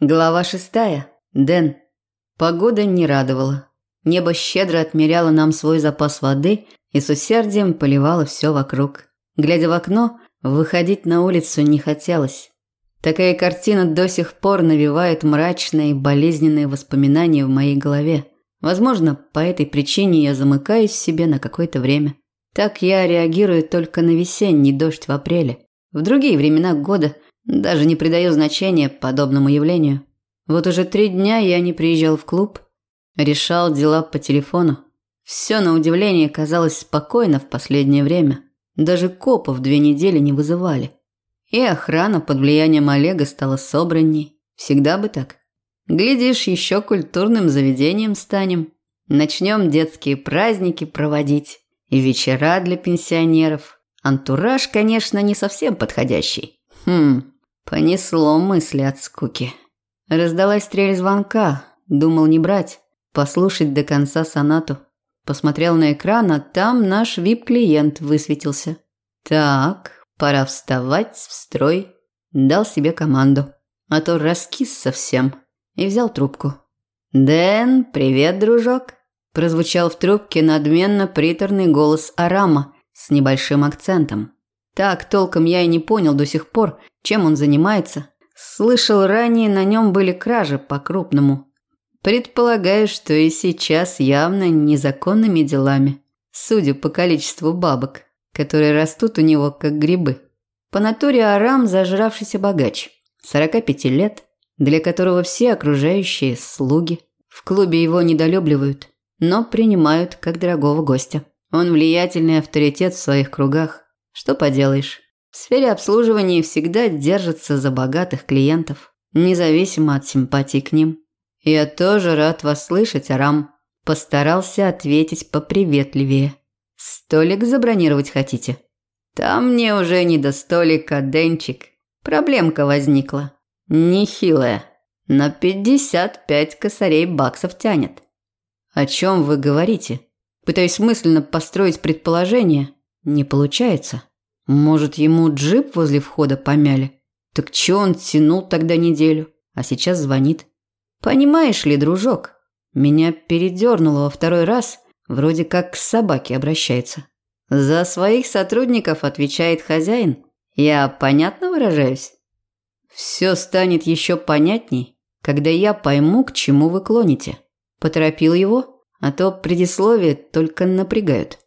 Глава шестая. Дэн. Погода не радовала. Небо щедро отмеряло нам свой запас воды и с усердием поливало все вокруг. Глядя в окно, выходить на улицу не хотелось. Такая картина до сих пор навевает мрачные, болезненные воспоминания в моей голове. Возможно, по этой причине я замыкаюсь в себе на какое-то время. Так я реагирую только на весенний дождь в апреле. В другие времена года – даже не придаю значения подобному явлению. Вот уже три дня я не приезжал в клуб, решал дела по телефону. Все на удивление казалось спокойно в последнее время. Даже копов две недели не вызывали. И охрана под влиянием Олега стала собранней. Всегда бы так. Глядишь, еще культурным заведением станем. Начнем детские праздники проводить. И вечера для пенсионеров. Антураж, конечно, не совсем подходящий. Хм, Понесло мысли от скуки. Раздалась стрель звонка. Думал не брать. Послушать до конца сонату. Посмотрел на экран, а там наш вип-клиент высветился. Так, пора вставать в строй. Дал себе команду. А то раскис совсем. И взял трубку. «Дэн, привет, дружок!» Прозвучал в трубке надменно приторный голос Арама с небольшим акцентом. Так толком я и не понял до сих пор, чем он занимается. Слышал, ранее на нем были кражи по-крупному. Предполагаю, что и сейчас явно незаконными делами, судя по количеству бабок, которые растут у него как грибы. По натуре Арам зажравшийся богач, 45 лет, для которого все окружающие слуги. В клубе его недолюбливают, но принимают как дорогого гостя. Он влиятельный авторитет в своих кругах. Что поделаешь? В сфере обслуживания всегда держатся за богатых клиентов, независимо от симпатий к ним. Я тоже рад вас слышать, Арам. Постарался ответить поприветливее. Столик забронировать хотите? Там мне уже не до столика, Денчик. Проблемка возникла. Нехилая. На 55 косарей баксов тянет. О чем вы говорите? Пытаюсь мысленно построить предположение. Не получается. Может, ему джип возле входа помяли? Так чё он тянул тогда неделю, а сейчас звонит? Понимаешь ли, дружок, меня передёрнуло во второй раз, вроде как к собаке обращается. За своих сотрудников отвечает хозяин. Я понятно выражаюсь? Все станет еще понятней, когда я пойму, к чему вы клоните. Поторопил его, а то предисловие только напрягают.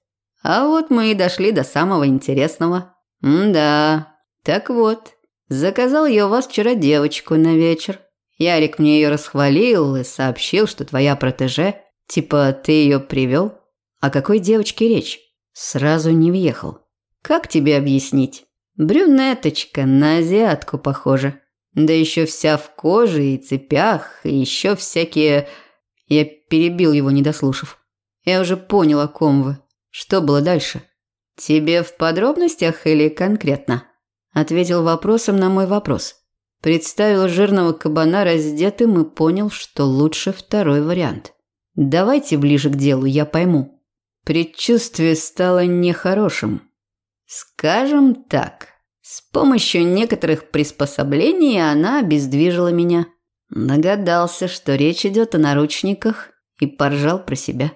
А вот мы и дошли до самого интересного. М-да. Так вот, заказал я у вас вчера девочку на вечер. Ярик мне ее расхвалил и сообщил, что твоя протеже, типа ты ее привел. О какой девочке речь? Сразу не въехал. Как тебе объяснить? Брюнеточка, на азиатку похожа. Да еще вся в коже и цепях, и еще всякие... Я перебил его, не дослушав. Я уже понял, о ком вы. Что было дальше? Тебе в подробностях или конкретно? Ответил вопросом на мой вопрос. Представил жирного кабана раздетым и понял, что лучше второй вариант. Давайте ближе к делу, я пойму. Предчувствие стало нехорошим. Скажем так, с помощью некоторых приспособлений она обездвижила меня. Нагадался, что речь идет о наручниках, и поржал про себя.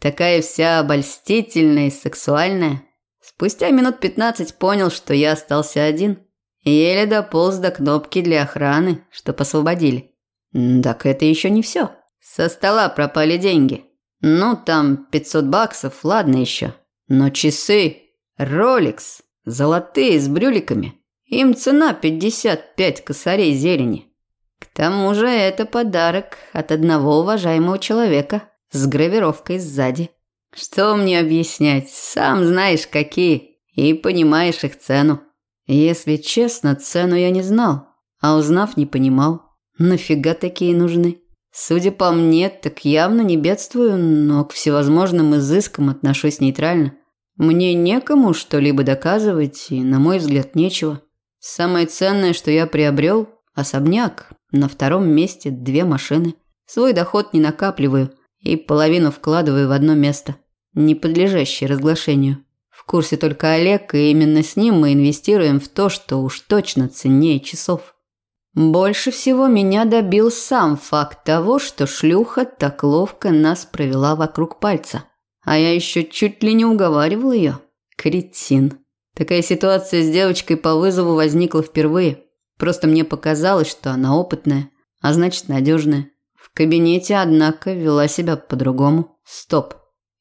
Такая вся обольстительная и сексуальная. Спустя минут пятнадцать понял, что я остался один. Еле дополз до кнопки для охраны, что освободили. Так это еще не все. Со стола пропали деньги. Ну, там 500 баксов, ладно еще. Но часы, Rolex, золотые с брюликами. Им цена 55 косарей зелени. К тому же это подарок от одного уважаемого человека с гравировкой сзади. Что мне объяснять, сам знаешь какие, и понимаешь их цену. Если честно, цену я не знал, а узнав, не понимал. Нафига такие нужны? Судя по мне, так явно не бедствую, но к всевозможным изыскам отношусь нейтрально. Мне некому что-либо доказывать, и, на мой взгляд, нечего. Самое ценное, что я приобрел – особняк. На втором месте две машины. Свой доход не накапливаю, и половину вкладываю в одно место, не подлежащее разглашению. В курсе только Олег, и именно с ним мы инвестируем в то, что уж точно ценнее часов. Больше всего меня добил сам факт того, что шлюха так ловко нас провела вокруг пальца. А я еще чуть ли не уговаривал ее. Кретин. Такая ситуация с девочкой по вызову возникла впервые. Просто мне показалось, что она опытная, а значит надежная. В кабинете, однако, вела себя по-другому. Стоп.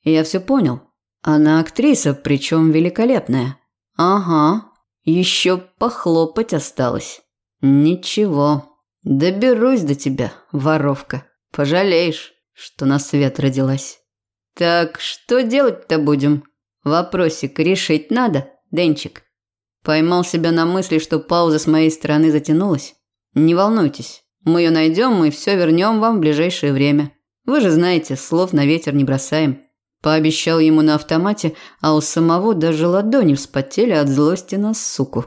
Я все понял. Она актриса, причем великолепная. Ага. Еще похлопать осталось. Ничего. Доберусь до тебя, воровка. Пожалеешь, что на свет родилась. Так что делать-то будем? Вопросик решить надо, Денчик. Поймал себя на мысли, что пауза с моей стороны затянулась. Не волнуйтесь, мы ее найдем и все вернем вам в ближайшее время. Вы же знаете, слов на ветер не бросаем. Пообещал ему на автомате, а у самого даже ладони вспотели от злости на суку.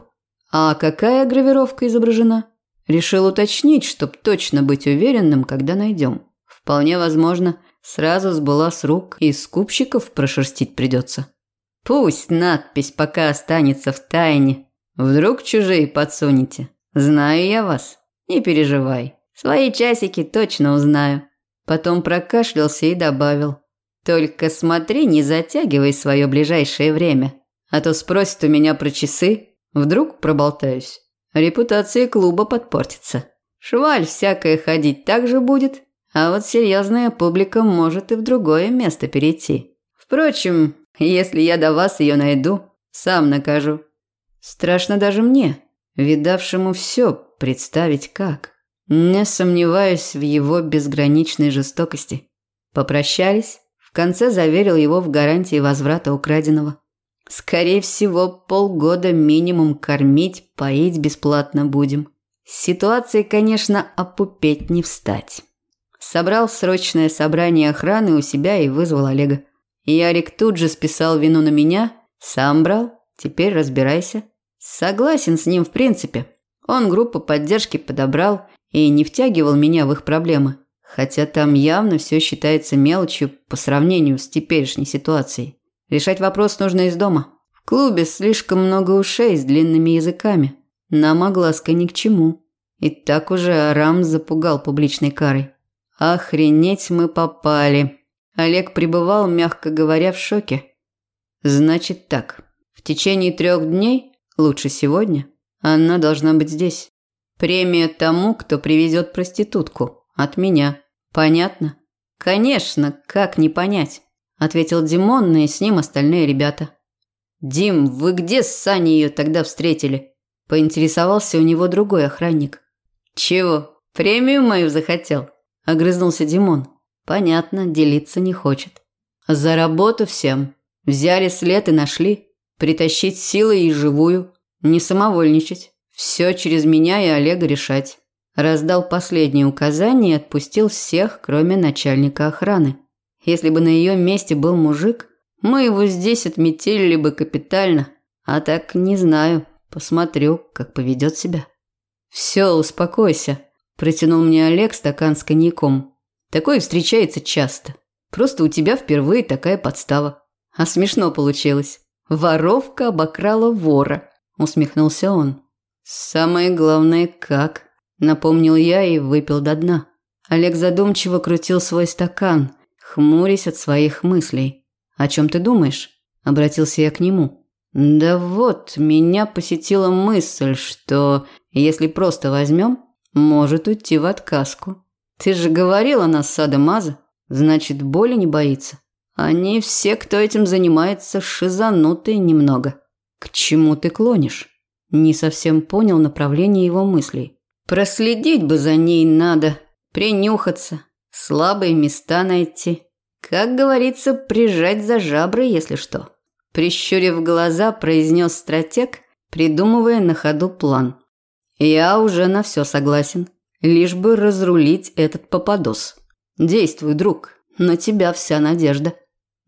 А какая гравировка изображена? Решил уточнить, чтоб точно быть уверенным, когда найдем. Вполне возможно, сразу сбыла с рук и скупщиков прошерстить придется. Пусть надпись пока останется в тайне. Вдруг чужие подсунете. Знаю я вас. Не переживай. Свои часики точно узнаю. Потом прокашлялся и добавил. Только смотри, не затягивай свое ближайшее время. А то спросят у меня про часы, вдруг проболтаюсь. Репутация клуба подпортится. Шваль всякое ходить так же будет, а вот серьезная публика может и в другое место перейти. Впрочем, если я до вас ее найду, сам накажу. Страшно даже мне, видавшему все, представить как. Не сомневаюсь в его безграничной жестокости. Попрощались, в конце заверил его в гарантии возврата украденного. Скорее всего, полгода минимум кормить, поить бесплатно будем. С ситуацией, конечно, опупеть не встать. Собрал срочное собрание охраны у себя и вызвал Олега. Ярик тут же списал вину на меня, сам брал, теперь разбирайся. Согласен с ним в принципе. Он группу поддержки подобрал и не втягивал меня в их проблемы, хотя там явно все считается мелочью по сравнению с теперешней ситуацией. Решать вопрос нужно из дома. В клубе слишком много ушей с длинными языками. Нам огласка ни к чему. И так уже Арам запугал публичной карой. Охренеть мы попали. Олег пребывал, мягко говоря, в шоке. Значит так, в течение трех дней, лучше сегодня, она должна быть здесь. Премия тому, кто привезет проститутку. От меня. Понятно? Конечно, как не понять? Ответил Димон, и с ним остальные ребята. Дим, вы где с Саней ее тогда встретили? Поинтересовался у него другой охранник. Чего? Премию мою захотел? Огрызнулся Димон. Понятно, делиться не хочет. За работу всем. Взяли след и нашли. Притащить силой и живую. Не самовольничать. Все через меня и Олега решать. Раздал последние указания и отпустил всех, кроме начальника охраны. Если бы на ее месте был мужик, мы его здесь отметили бы капитально. А так не знаю. Посмотрю, как поведет себя. Все, успокойся. Протянул мне Олег стакан с коньяком. Такое встречается часто. Просто у тебя впервые такая подстава. А смешно получилось. Воровка обокрала вора, усмехнулся он. Самое главное, как, напомнил я и выпил до дна. Олег задумчиво крутил свой стакан, хмурясь от своих мыслей. О чем ты думаешь? обратился я к нему. Да вот, меня посетила мысль, что если просто возьмем, может уйти в отказку. Ты же говорила нас садомаза, значит, боли не боится. Они все, кто этим занимается, шизанутые немного. К чему ты клонишь? Не совсем понял направление его мыслей. Проследить бы за ней надо, принюхаться, слабые места найти. Как говорится, прижать за жабры, если что. Прищурив глаза, произнес стратег, придумывая на ходу план. Я уже на все согласен. Лишь бы разрулить этот попадос. Действуй, друг, на тебя вся надежда.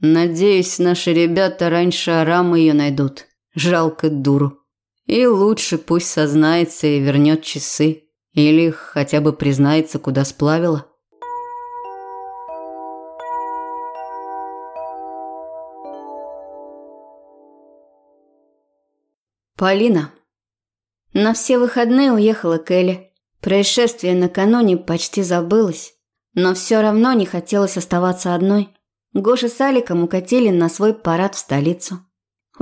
Надеюсь, наши ребята раньше Арама ее найдут. Жалко дуру. И лучше пусть сознается и вернет часы. Или хотя бы признается, куда сплавила. Полина. На все выходные уехала к Элли. Происшествие накануне почти забылось, но все равно не хотелось оставаться одной. Гоша с Аликом укатили на свой парад в столицу.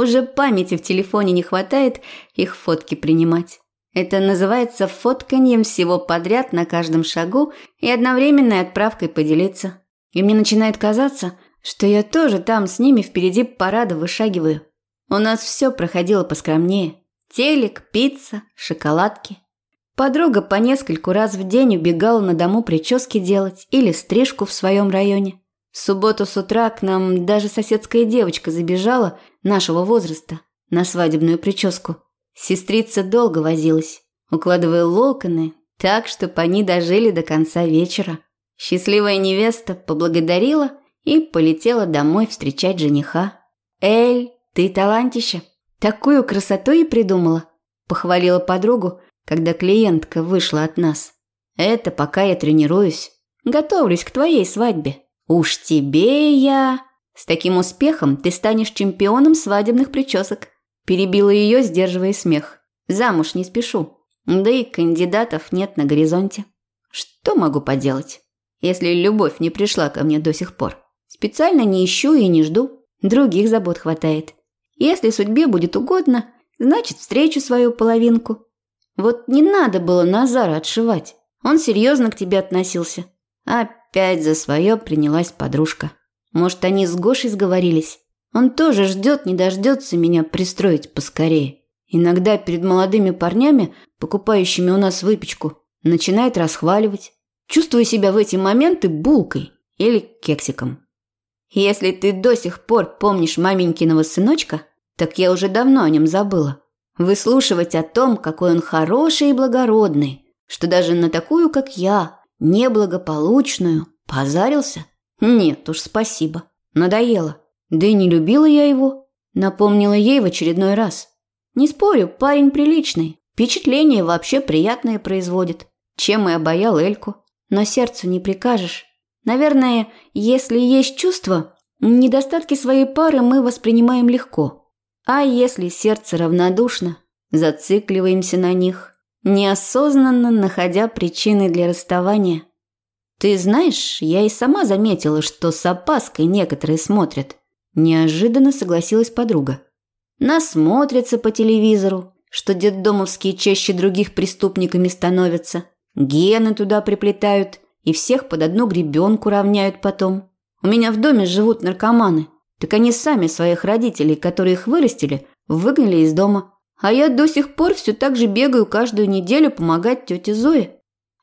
Уже памяти в телефоне не хватает их фотки принимать. Это называется фотканьем всего подряд на каждом шагу и одновременной отправкой поделиться. И мне начинает казаться, что я тоже там с ними впереди парада вышагиваю. У нас все проходило поскромнее. Телек, пицца, шоколадки. Подруга по нескольку раз в день убегала на дому прически делать или стрижку в своем районе. В субботу с утра к нам даже соседская девочка забежала нашего возраста на свадебную прическу. Сестрица долго возилась, укладывая локоны, так, чтобы они дожили до конца вечера. Счастливая невеста поблагодарила и полетела домой встречать жениха. «Эль, ты талантище! Такую красоту и придумала!» – похвалила подругу, когда клиентка вышла от нас. «Это пока я тренируюсь. Готовлюсь к твоей свадьбе. Уж тебе я...» «С таким успехом ты станешь чемпионом свадебных причесок», – перебила ее, сдерживая смех. «Замуж не спешу. Да и кандидатов нет на горизонте. Что могу поделать, если любовь не пришла ко мне до сих пор?» Специально не ищу и не жду. Других забот хватает. Если судьбе будет угодно, значит, встречу свою половинку. Вот не надо было Назара отшивать. Он серьезно к тебе относился. Опять за свое принялась подружка. Может, они с Гошей сговорились? Он тоже ждет, не дождется меня пристроить поскорее. Иногда перед молодыми парнями, покупающими у нас выпечку, начинает расхваливать. Чувствую себя в эти моменты булкой или кексиком. Если ты до сих пор помнишь маменькиного сыночка, так я уже давно о нем забыла. Выслушивать о том, какой он хороший и благородный, что даже на такую, как я, неблагополучную, позарился? Нет уж, спасибо. Надоело. Да и не любила я его. Напомнила ей в очередной раз. Не спорю, парень приличный. Впечатление вообще приятное производит. Чем и обаял Эльку. Но сердцу не прикажешь. Наверное, если есть чувства, недостатки своей пары мы воспринимаем легко. А если сердце равнодушно, зацикливаемся на них, неосознанно находя причины для расставания. Ты знаешь, я и сама заметила, что с опаской некоторые смотрят. Неожиданно согласилась подруга. Насмотрятся по телевизору, что детдомовские чаще других преступниками становятся. Гены туда приплетают – и всех под одну гребенку равняют потом. У меня в доме живут наркоманы. Так они сами своих родителей, которые их вырастили, выгнали из дома. А я до сих пор все так же бегаю каждую неделю помогать тете Зое.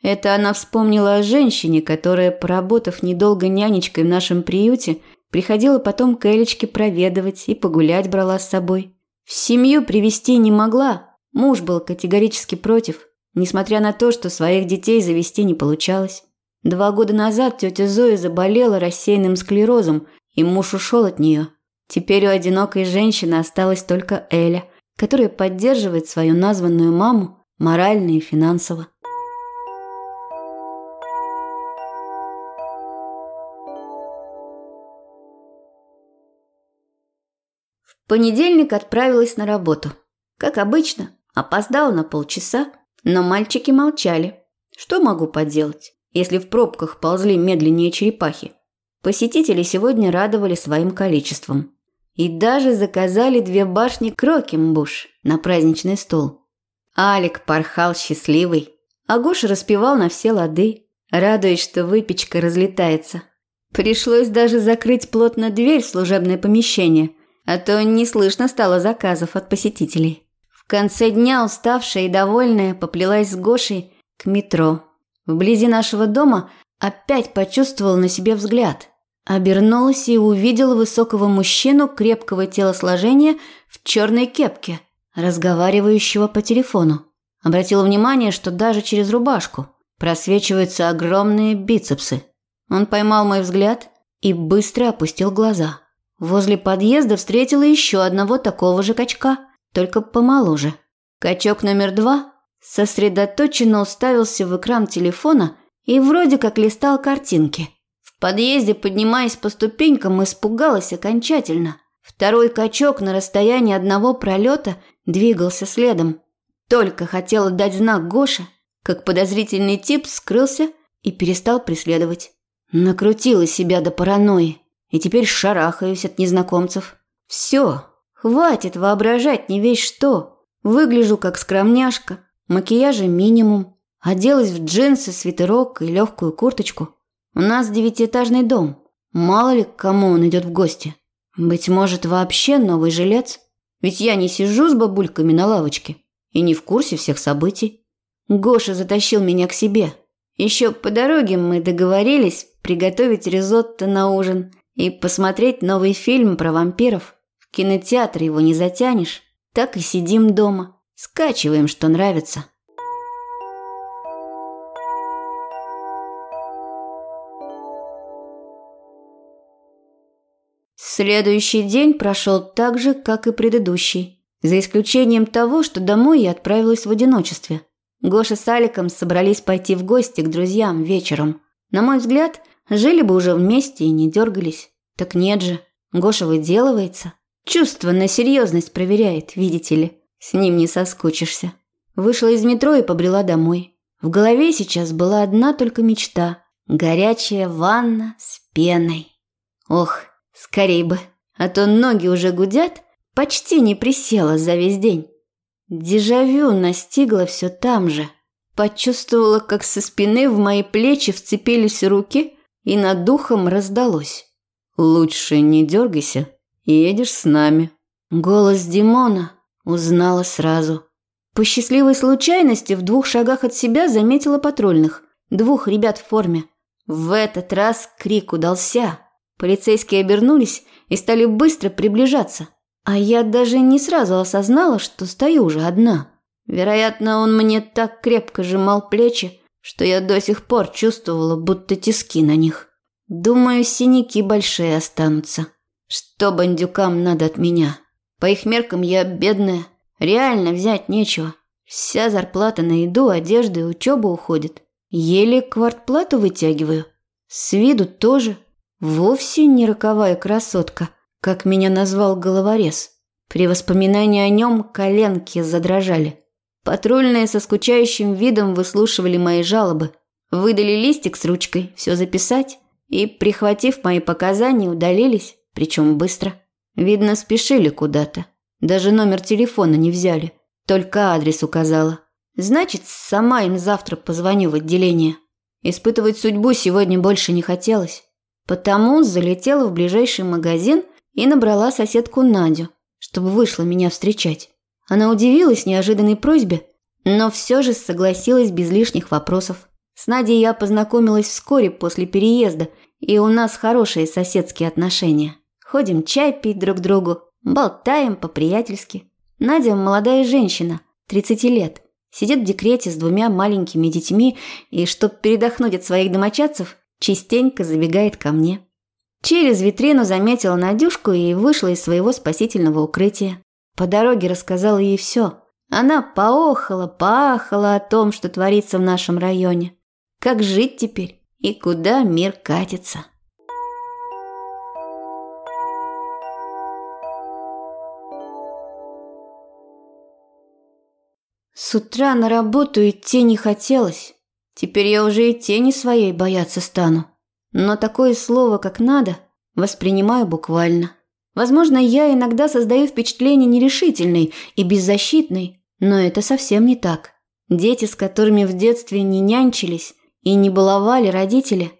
Это она вспомнила о женщине, которая, поработав недолго нянечкой в нашем приюте, приходила потом к Элечке проведывать и погулять брала с собой. В семью привести не могла, муж был категорически против, несмотря на то, что своих детей завести не получалось. Два года назад тетя Зоя заболела рассеянным склерозом, и муж ушел от нее. Теперь у одинокой женщины осталась только Эля, которая поддерживает свою названную маму морально и финансово. Понедельник отправилась на работу. Как обычно, опоздала на полчаса, но мальчики молчали. Что могу поделать? если в пробках ползли медленнее черепахи. Посетители сегодня радовали своим количеством. И даже заказали две башни Крокембуш на праздничный стол. Алик порхал счастливый, а Гоша распевал на все лады, радуясь, что выпечка разлетается. Пришлось даже закрыть плотно дверь в служебное помещение, а то не слышно стало заказов от посетителей. В конце дня уставшая и довольная поплелась с Гошей к метро Вблизи нашего дома опять почувствовала на себе взгляд. Обернулась и увидела высокого мужчину крепкого телосложения в черной кепке, разговаривающего по телефону. Обратила внимание, что даже через рубашку просвечиваются огромные бицепсы. Он поймал мой взгляд и быстро опустил глаза. Возле подъезда встретила еще одного такого же качка, только помоложе. Качок номер два сосредоточенно уставился в экран телефона и вроде как листал картинки. В подъезде, поднимаясь по ступенькам, испугалась окончательно. Второй качок на расстоянии одного пролета двигался следом. Только хотела дать знак Гоше, как подозрительный тип скрылся и перестал преследовать. Накрутила себя до паранойи, и теперь шарахаюсь от незнакомцев. Все, хватит воображать не весь что. Выгляжу как скромняшка, макияжа минимум, оделась в джинсы, свитерок и легкую курточку. У нас девятиэтажный дом, мало ли к кому он идет в гости. Быть может, вообще новый жилец? Ведь я не сижу с бабульками на лавочке и не в курсе всех событий. Гоша затащил меня к себе. Еще по дороге мы договорились приготовить ризотто на ужин и посмотреть новый фильм про вампиров. В кинотеатр его не затянешь. Так и сидим дома, скачиваем, что нравится. Следующий день прошел так же, как и предыдущий, за исключением того, что домой я отправилась в одиночестве. Гоша с Аликом собрались пойти в гости к друзьям вечером. На мой взгляд, жили бы уже вместе и не дергались. Так нет же, Гоша выделывается. Чувство на серьезность проверяет, видите ли. С ним не соскучишься. Вышла из метро и побрела домой. В голове сейчас была одна только мечта – горячая ванна с пеной. Ох, Скорей бы, а то ноги уже гудят, почти не присела за весь день. Дежавю настигло все там же. Почувствовала, как со спины в мои плечи вцепились руки, и над духом раздалось. «Лучше не дергайся, едешь с нами». Голос Димона узнала сразу. По счастливой случайности в двух шагах от себя заметила патрульных, двух ребят в форме. В этот раз крик удался. Полицейские обернулись и стали быстро приближаться. А я даже не сразу осознала, что стою уже одна. Вероятно, он мне так крепко сжимал плечи, что я до сих пор чувствовала, будто тиски на них. Думаю, синяки большие останутся. Что бандюкам надо от меня? По их меркам я бедная, реально взять нечего. Вся зарплата на еду, одежду и учебу уходит. Еле квартплату вытягиваю. С виду тоже – Вовсе не роковая красотка, как меня назвал головорез. При воспоминании о нем коленки задрожали. Патрульные со скучающим видом выслушивали мои жалобы. Выдали листик с ручкой, все записать, и, прихватив мои показания, удалились, причем быстро. Видно, спешили куда-то. Даже номер телефона не взяли, только адрес указала. Значит, сама им завтра позвоню в отделение. Испытывать судьбу сегодня больше не хотелось. Потому залетела в ближайший магазин и набрала соседку Надю, чтобы вышла меня встречать. Она удивилась неожиданной просьбе, но все же согласилась без лишних вопросов. С Надей я познакомилась вскоре после переезда, и у нас хорошие соседские отношения. Ходим чай пить друг другу, болтаем по-приятельски. Надя молодая женщина, 30 лет, сидит в декрете с двумя маленькими детьми, и чтобы передохнуть от своих домочадцев, частенько забегает ко мне. Через витрину заметила Надюшку и вышла из своего спасительного укрытия. По дороге рассказала ей все. Она поохала, поахала о том, что творится в нашем районе. Как жить теперь и куда мир катится. С утра на работу идти не хотелось. Теперь я уже и тени своей бояться стану. Но такое слово, как «надо», воспринимаю буквально. Возможно, я иногда создаю впечатление нерешительной и беззащитной, но это совсем не так. Дети, с которыми в детстве не нянчились и не баловали родители,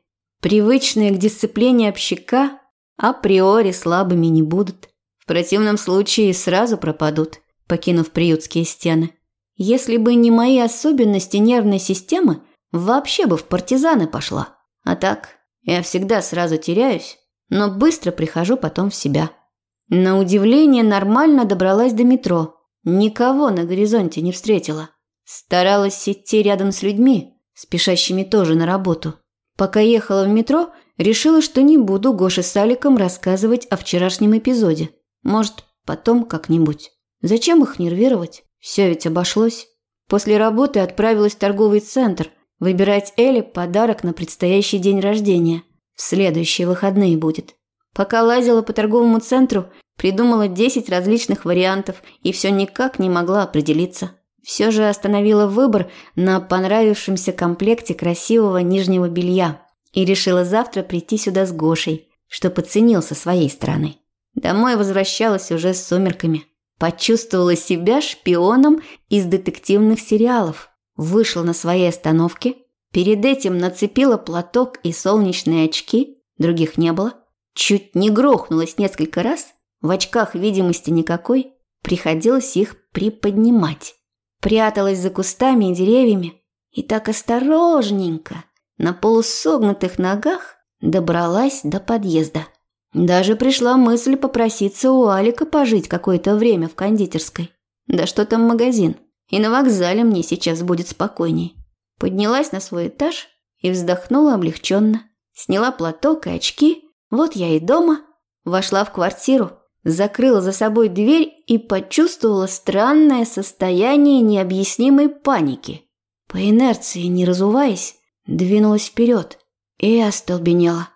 привычные к дисциплине общака, априори слабыми не будут. В противном случае сразу пропадут, покинув приютские стены. Если бы не мои особенности нервной системы, Вообще бы в партизаны пошла. А так, я всегда сразу теряюсь, но быстро прихожу потом в себя. На удивление нормально добралась до метро. Никого на горизонте не встретила. Старалась идти рядом с людьми, спешащими тоже на работу. Пока ехала в метро, решила, что не буду Гоше с Аликом рассказывать о вчерашнем эпизоде. Может, потом как-нибудь. Зачем их нервировать? Все ведь обошлось. После работы отправилась в торговый центр, Выбирать Элли подарок на предстоящий день рождения. В следующие выходные будет. Пока лазила по торговому центру, придумала 10 различных вариантов и все никак не могла определиться. Все же остановила выбор на понравившемся комплекте красивого нижнего белья и решила завтра прийти сюда с Гошей, что подценил со своей стороны. Домой возвращалась уже с сумерками. Почувствовала себя шпионом из детективных сериалов. Вышла на своей остановке. Перед этим нацепила платок и солнечные очки. Других не было. Чуть не грохнулась несколько раз. В очках видимости никакой. Приходилось их приподнимать. Пряталась за кустами и деревьями. И так осторожненько, на полусогнутых ногах, добралась до подъезда. Даже пришла мысль попроситься у Алика пожить какое-то время в кондитерской. Да что там магазин? И на вокзале мне сейчас будет спокойней. Поднялась на свой этаж и вздохнула облегченно. Сняла платок и очки. Вот я и дома. Вошла в квартиру, закрыла за собой дверь и почувствовала странное состояние необъяснимой паники. По инерции, не разуваясь, двинулась вперед и остолбенела.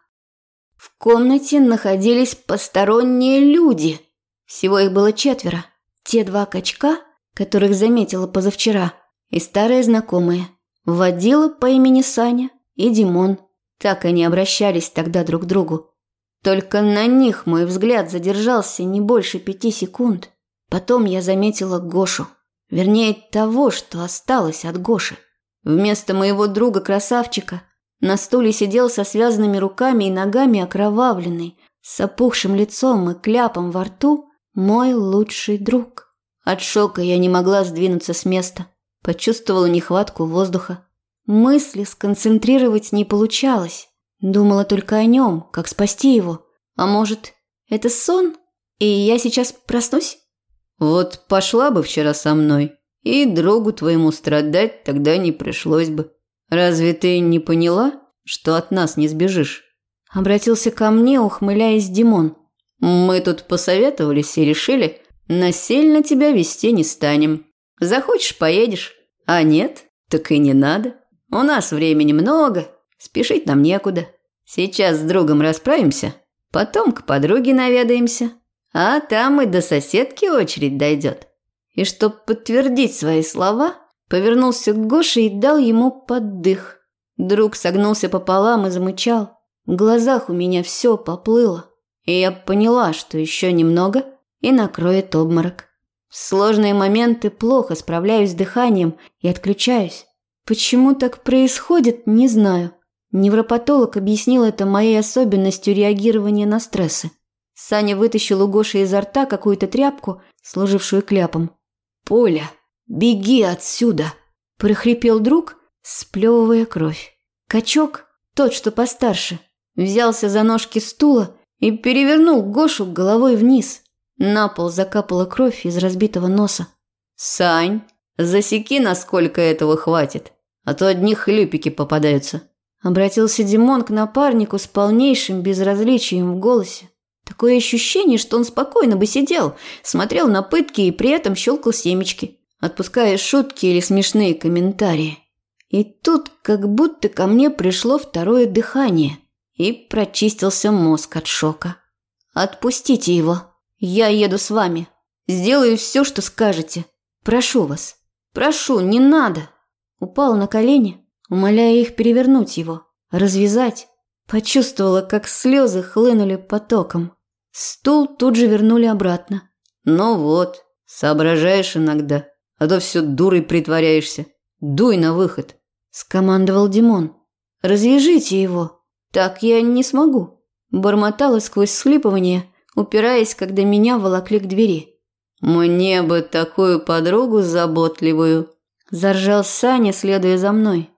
В комнате находились посторонние люди. Всего их было четверо. Те два качка, которых заметила позавчера, и старые знакомые. Водила по имени Саня и Димон. Так они обращались тогда друг к другу. Только на них мой взгляд задержался не больше пяти секунд. Потом я заметила Гошу. Вернее, того, что осталось от Гоши. Вместо моего друга-красавчика на стуле сидел со связанными руками и ногами окровавленный, с опухшим лицом и кляпом во рту мой лучший друг. От шока я не могла сдвинуться с места. Почувствовала нехватку воздуха. Мысли сконцентрировать не получалось. Думала только о нем, как спасти его. А может, это сон, и я сейчас проснусь? Вот пошла бы вчера со мной, и другу твоему страдать тогда не пришлось бы. Разве ты не поняла, что от нас не сбежишь? Обратился ко мне, ухмыляясь Димон. Мы тут посоветовались и решили, насильно тебя вести не станем. Захочешь – поедешь, а нет, так и не надо. У нас времени много, спешить нам некуда. Сейчас с другом расправимся, потом к подруге наведаемся, а там и до соседки очередь дойдет. И чтоб подтвердить свои слова, Повернулся к Гоше и дал ему поддых. Друг согнулся пополам и замычал. В глазах у меня все поплыло. И я поняла, что еще немного и накроет обморок. В сложные моменты плохо справляюсь с дыханием и отключаюсь. Почему так происходит, не знаю. Невропатолог объяснил это моей особенностью реагирования на стрессы. Саня вытащил у Гоши изо рта какую-то тряпку, служившую кляпом. «Поля!» «Беги отсюда!» – прохрипел друг, сплевывая кровь. Качок, тот, что постарше, взялся за ножки стула и перевернул Гошу головой вниз. На пол закапала кровь из разбитого носа. «Сань, засеки, насколько этого хватит, а то одни хлюпики попадаются». Обратился Димон к напарнику с полнейшим безразличием в голосе. Такое ощущение, что он спокойно бы сидел, смотрел на пытки и при этом щелкал семечки отпуская шутки или смешные комментарии. И тут как будто ко мне пришло второе дыхание и прочистился мозг от шока. «Отпустите его. Я еду с вами. Сделаю все, что скажете. Прошу вас. Прошу, не надо!» Упал на колени, умоляя их перевернуть его, развязать. Почувствовала, как слезы хлынули потоком. Стул тут же вернули обратно. «Ну вот, соображаешь иногда», а то все дурой притворяешься. Дуй на выход!» – скомандовал Димон. «Развяжите его. Так я не смогу», – бормотала сквозь схлипывание, упираясь, когда меня волокли к двери. «Мне бы такую подругу заботливую!» – заржал Саня, следуя за мной.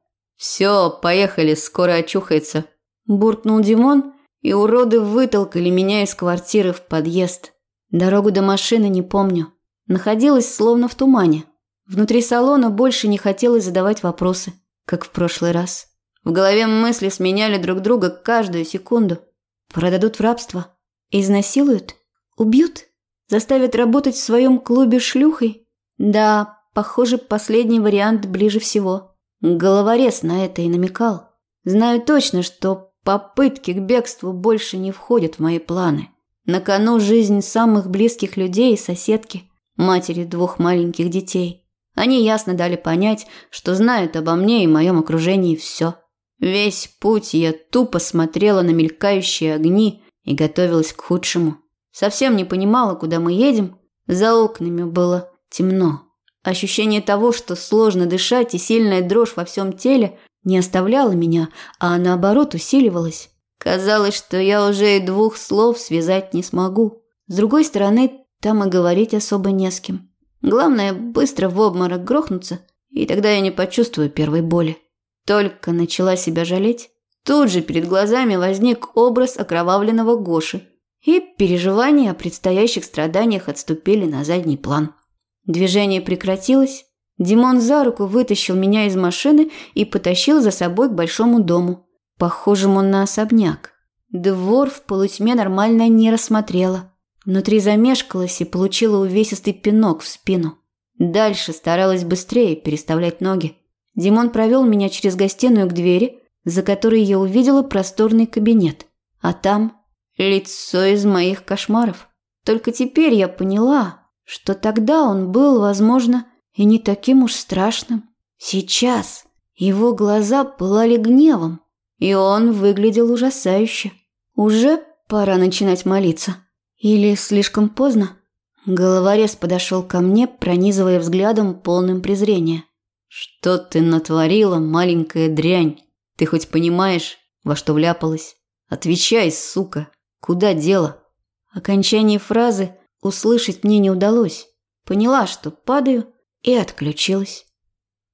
«Все, поехали, скоро очухается!» – буркнул Димон, и уроды вытолкали меня из квартиры в подъезд. Дорогу до машины не помню. Находилась словно в тумане. Внутри салона больше не хотелось задавать вопросы, как в прошлый раз. В голове мысли сменяли друг друга каждую секунду. Продадут в рабство? Изнасилуют? Убьют? Заставят работать в своем клубе шлюхой? Да, похоже, последний вариант ближе всего. Головорез на это и намекал. Знаю точно, что попытки к бегству больше не входят в мои планы. На кону жизнь самых близких людей и соседки, матери двух маленьких детей. Они ясно дали понять, что знают обо мне и моем окружении все. Весь путь я тупо смотрела на мелькающие огни и готовилась к худшему. Совсем не понимала, куда мы едем. За окнами было темно. Ощущение того, что сложно дышать и сильная дрожь во всем теле не оставляла меня, а наоборот усиливалась. Казалось, что я уже и двух слов связать не смогу. С другой стороны, там и говорить особо не с кем. Главное, быстро в обморок грохнуться, и тогда я не почувствую первой боли. Только начала себя жалеть. Тут же перед глазами возник образ окровавленного Гоши, и переживания о предстоящих страданиях отступили на задний план. Движение прекратилось. Димон за руку вытащил меня из машины и потащил за собой к большому дому, похожему на особняк. Двор в полутьме нормально не рассмотрела. Внутри замешкалась и получила увесистый пинок в спину. Дальше старалась быстрее переставлять ноги. Димон провел меня через гостиную к двери, за которой я увидела просторный кабинет. А там лицо из моих кошмаров. Только теперь я поняла, что тогда он был, возможно, и не таким уж страшным. Сейчас его глаза пылали гневом, и он выглядел ужасающе. Уже пора начинать молиться. Или слишком поздно? Головорез подошел ко мне, пронизывая взглядом полным презрения. «Что ты натворила, маленькая дрянь? Ты хоть понимаешь, во что вляпалась? Отвечай, сука, куда дело?» Окончание фразы услышать мне не удалось. Поняла, что падаю, и отключилась.